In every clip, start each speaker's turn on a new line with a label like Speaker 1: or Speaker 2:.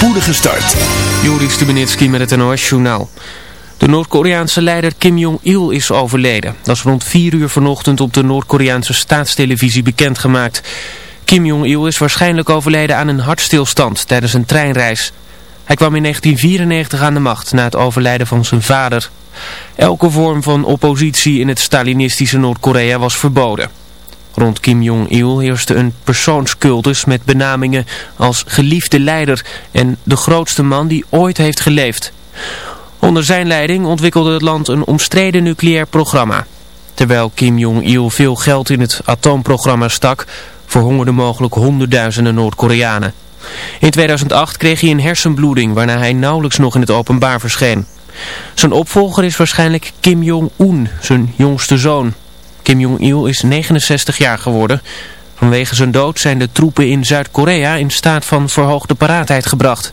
Speaker 1: spoedige start.
Speaker 2: Joris Stubenitski met het NOS-journaal. De Noord-Koreaanse leider Kim Jong-il is overleden. Dat is rond 4 uur vanochtend op de Noord-Koreaanse staatstelevisie bekendgemaakt. Kim Jong-il is waarschijnlijk overleden aan een hartstilstand tijdens een treinreis. Hij kwam in 1994 aan de macht na het overlijden van zijn vader. Elke vorm van oppositie in het Stalinistische Noord-Korea was verboden. Rond Kim Jong-il heerste een persoonscultus met benamingen als geliefde leider en de grootste man die ooit heeft geleefd. Onder zijn leiding ontwikkelde het land een omstreden nucleair programma. Terwijl Kim Jong-il veel geld in het atoomprogramma stak, verhongerden mogelijk honderdduizenden Noord-Koreanen. In 2008 kreeg hij een hersenbloeding waarna hij nauwelijks nog in het openbaar verscheen. Zijn opvolger is waarschijnlijk Kim Jong-un, zijn jongste zoon. Kim Jong-il is 69 jaar geworden. Vanwege zijn dood zijn de troepen in Zuid-Korea in staat van verhoogde paraatheid gebracht.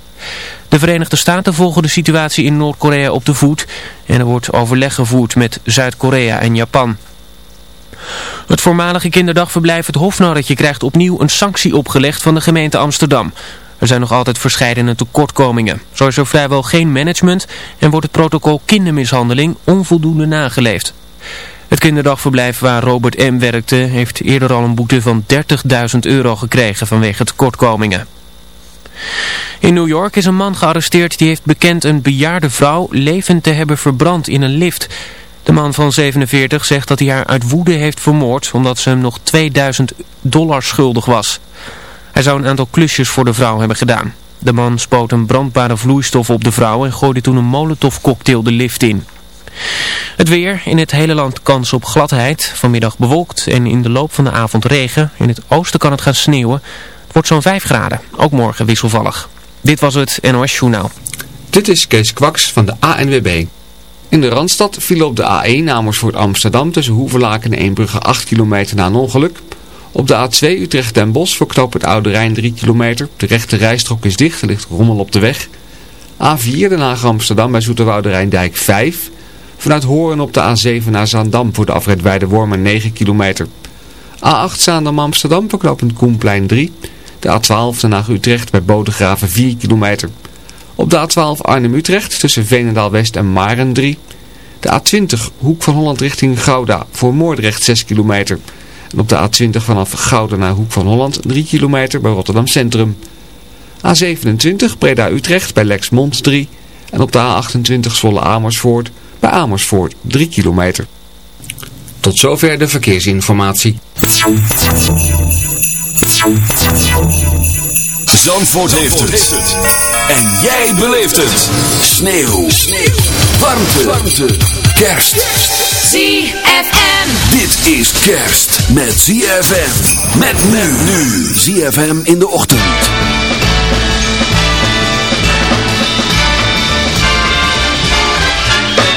Speaker 2: De Verenigde Staten volgen de situatie in Noord-Korea op de voet en er wordt overleg gevoerd met Zuid-Korea en Japan. Het voormalige kinderdagverblijf Het Hofnarretje krijgt opnieuw een sanctie opgelegd van de gemeente Amsterdam. Er zijn nog altijd verscheidene tekortkomingen. Zo is er vrijwel geen management en wordt het protocol kindermishandeling onvoldoende nageleefd. Het kinderdagverblijf waar Robert M. werkte heeft eerder al een boete van 30.000 euro gekregen vanwege tekortkomingen. In New York is een man gearresteerd die heeft bekend een bejaarde vrouw levend te hebben verbrand in een lift. De man van 47 zegt dat hij haar uit woede heeft vermoord omdat ze hem nog 2000 dollar schuldig was. Hij zou een aantal klusjes voor de vrouw hebben gedaan. De man spoot een brandbare vloeistof op de vrouw en gooide toen een molotovcocktail de lift in. Het weer, in het hele land kans op gladheid, vanmiddag bewolkt en in de loop van de avond regen. In het oosten kan het gaan sneeuwen. Het wordt zo'n 5 graden, ook morgen wisselvallig. Dit was het NOS Journaal.
Speaker 3: Dit is Kees Kwaks van de ANWB. In de Randstad viel op de A1 Amersfoort Amsterdam tussen Hoevelaken en Eembrugge 8 kilometer na een ongeluk. Op de A2 Utrecht den Bosch voor het Oude Rijn 3 kilometer. De rechte rijstrook is dicht, er ligt rommel op de weg. A4 Den Haag Amsterdam bij Zoeterwoude Rijndijk 5 Vanuit Horen op de A7 naar Zaandam voor de afrit Weide-Wormen 9 kilometer. A8 Zaandam Amsterdam verknopend Koenplein 3. De A12 Den Haag-Utrecht bij Bodegraven 4 kilometer. Op de A12 Arnhem-Utrecht tussen Veenendaal-West en Maren 3. De A20 Hoek van Holland richting Gouda voor Moordrecht 6 kilometer. En op de A20 vanaf Gouda naar Hoek van Holland 3 kilometer bij Rotterdam Centrum. A27 Breda-Utrecht bij Lexmond 3. En op de A28 Zwolle Amersfoort bij Amersfoort 3 kilometer. Tot zover de verkeersinformatie.
Speaker 1: Zandvoort, heeft, het. En jij beleeft het. Sneeuw. Sneeuw. Warmte. Warmte. Kerst.
Speaker 4: ZFM.
Speaker 1: Dit is kerst met ZFM. Met men nu. ZFM in de ochtend.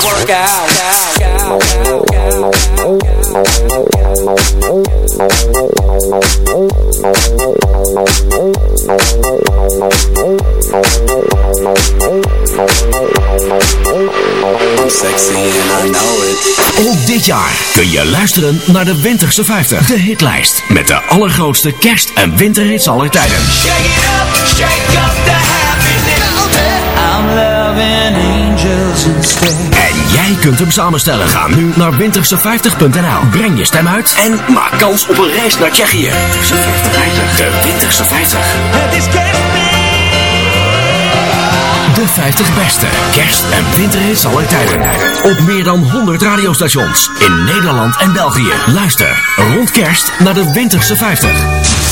Speaker 5: Work
Speaker 6: dit jaar kun je luisteren naar de Winterse 50. De hitlijst met de allergrootste kerst- en winterhits aller tijden.
Speaker 7: Shake it up, shake up the happiness. I'm loving.
Speaker 6: En jij kunt hem samenstellen. Ga nu naar winterse50.nl. Breng je stem uit en maak kans op een reis naar Tsjechië. De Winterse 50. De 50 beste kerst- en winterhits aller tijden. Op meer dan 100 radiostations in Nederland en België. Luister rond kerst naar de Winterse 50.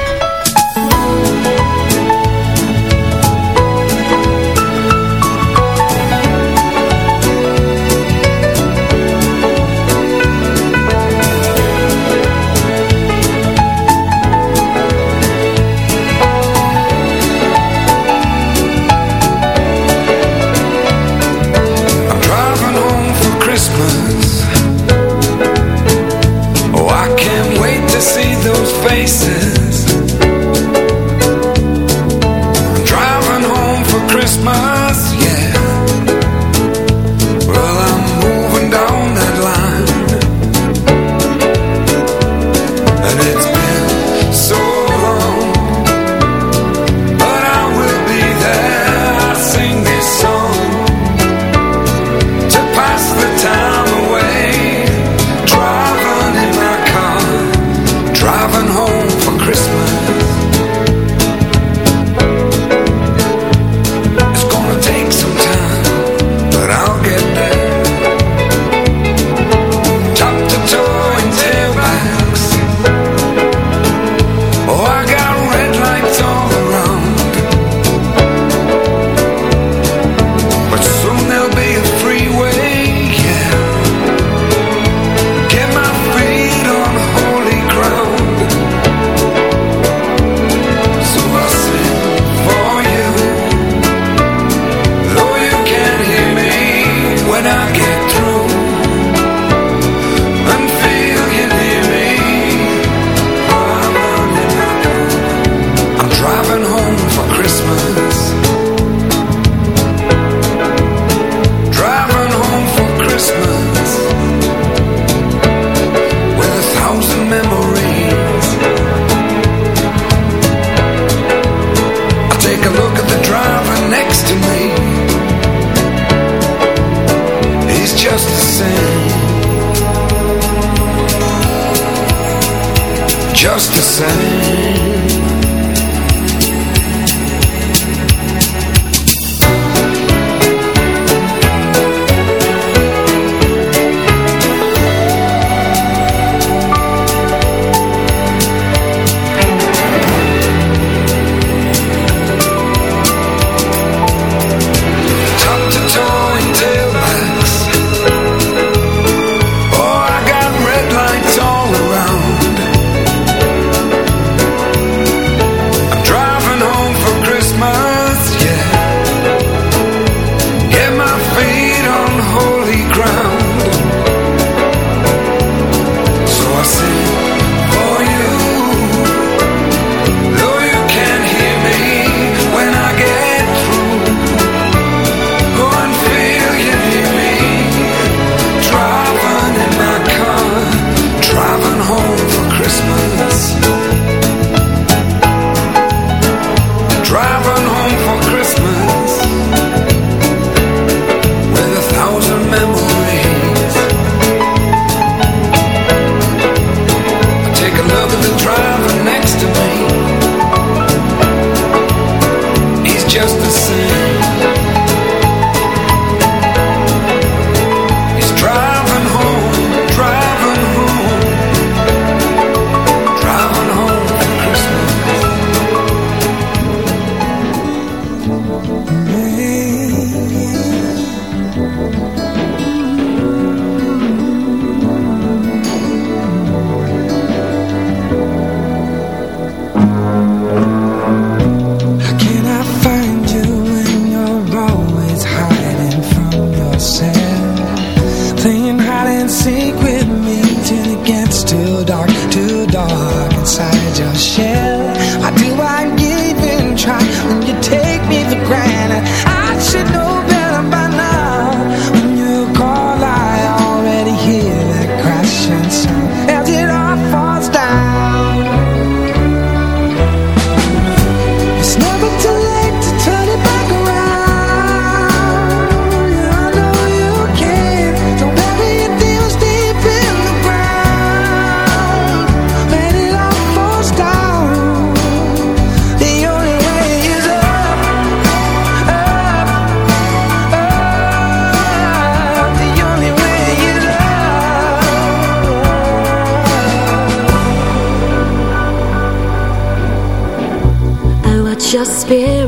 Speaker 8: Spirit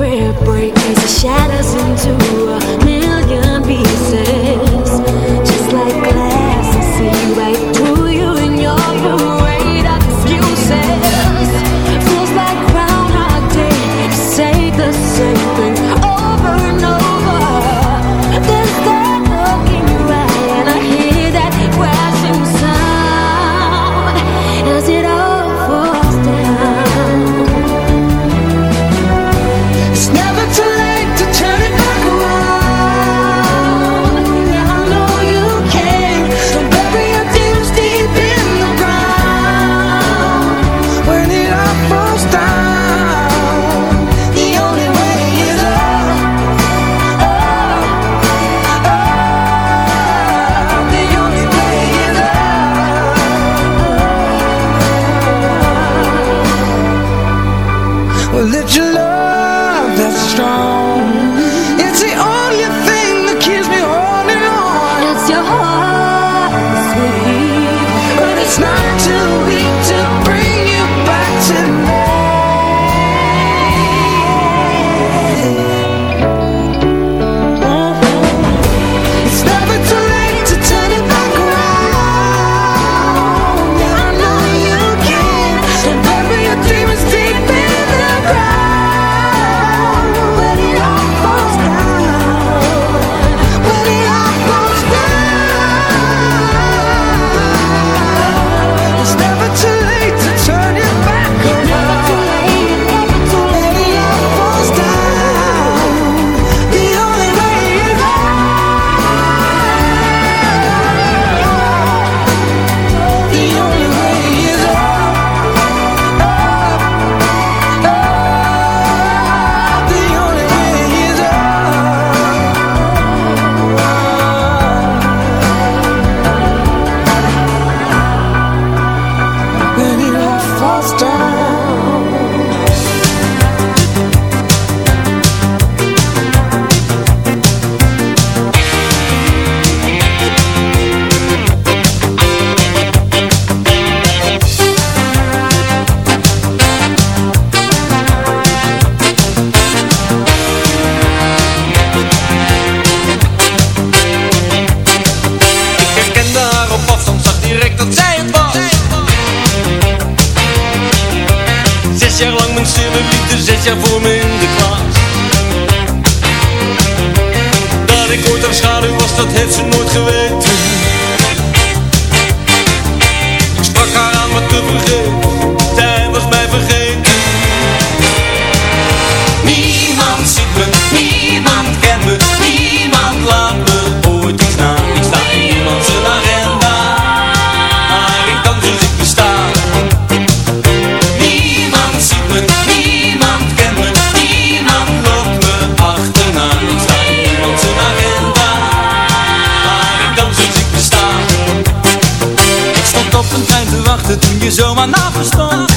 Speaker 9: lachte toen je zomaar naast verstand.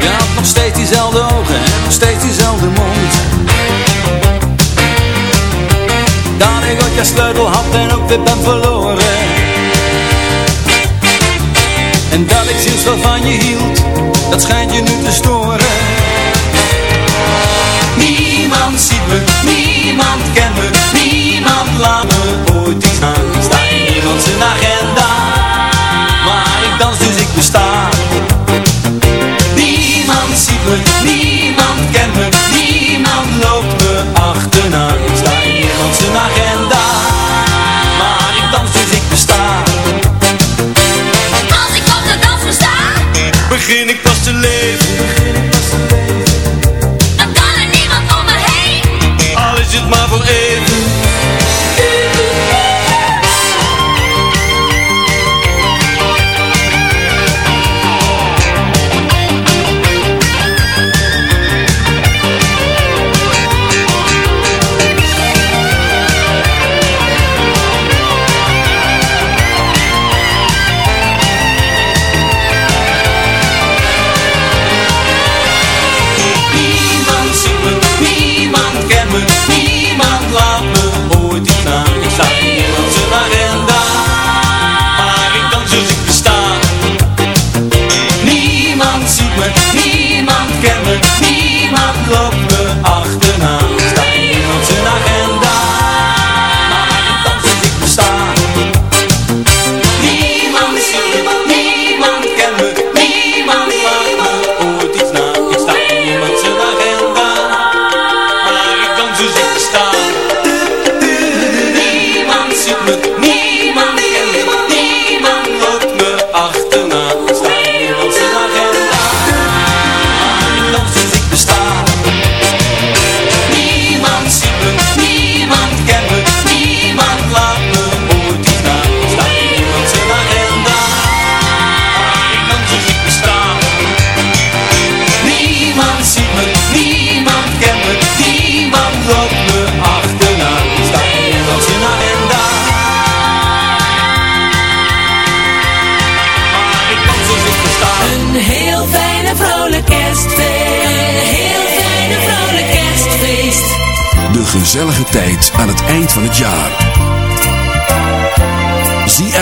Speaker 9: Je had nog steeds diezelfde ogen en nog steeds diezelfde mond. Daar ik ook je sleutel had en ook weer ben verloren. En dat ik zielsveel van je hield, dat schijnt je nu te storen.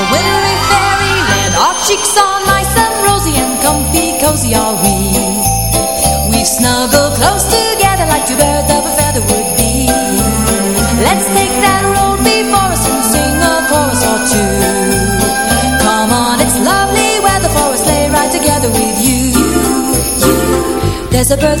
Speaker 10: A wintry fairy fairyland Our cheeks are nice and rosy and comfy cozy are we. We snuggle snuggled close together like two birds of a feather would be. Let's take that road before us and sing a chorus or two. Come on, it's lovely weather for a sleigh ride together with you, you, you. There's a bird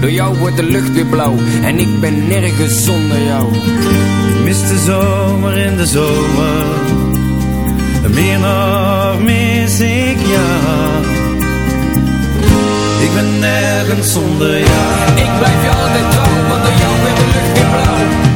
Speaker 11: Door jou wordt de lucht weer blauw en ik ben nergens zonder jou.
Speaker 12: Ik mis de zomer in de zomer. Meer nog mis ik jou. Ik ben nergens zonder jou.
Speaker 11: Ik blijf je altijd trouw, want door jou wordt de lucht weer blauw.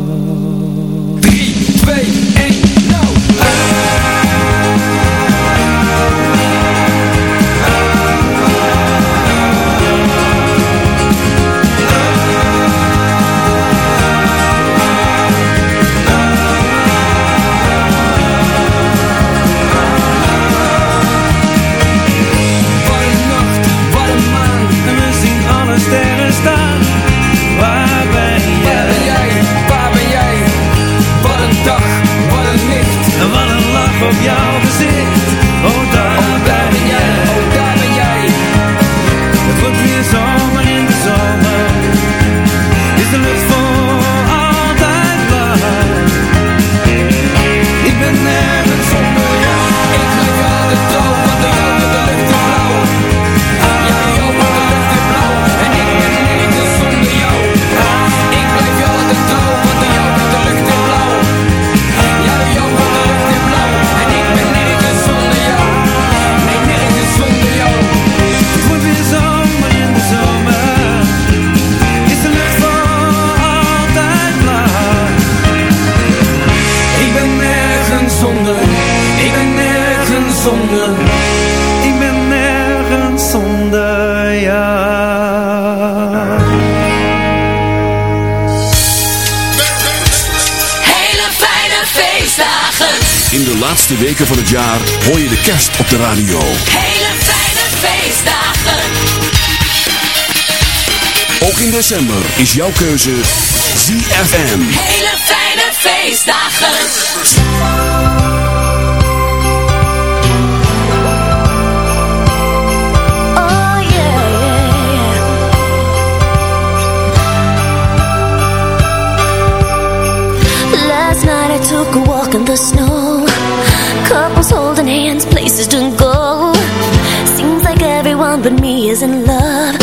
Speaker 12: Op jouw gezicht
Speaker 1: van het jaar hoor je de kerst op de radio.
Speaker 7: Hele fijne feestdagen.
Speaker 1: Ook in december is jouw keuze ZFM.
Speaker 7: Hele fijne feestdagen.
Speaker 8: Oh, last night took a walk in the snow just don't go. Seems like everyone but me is in love.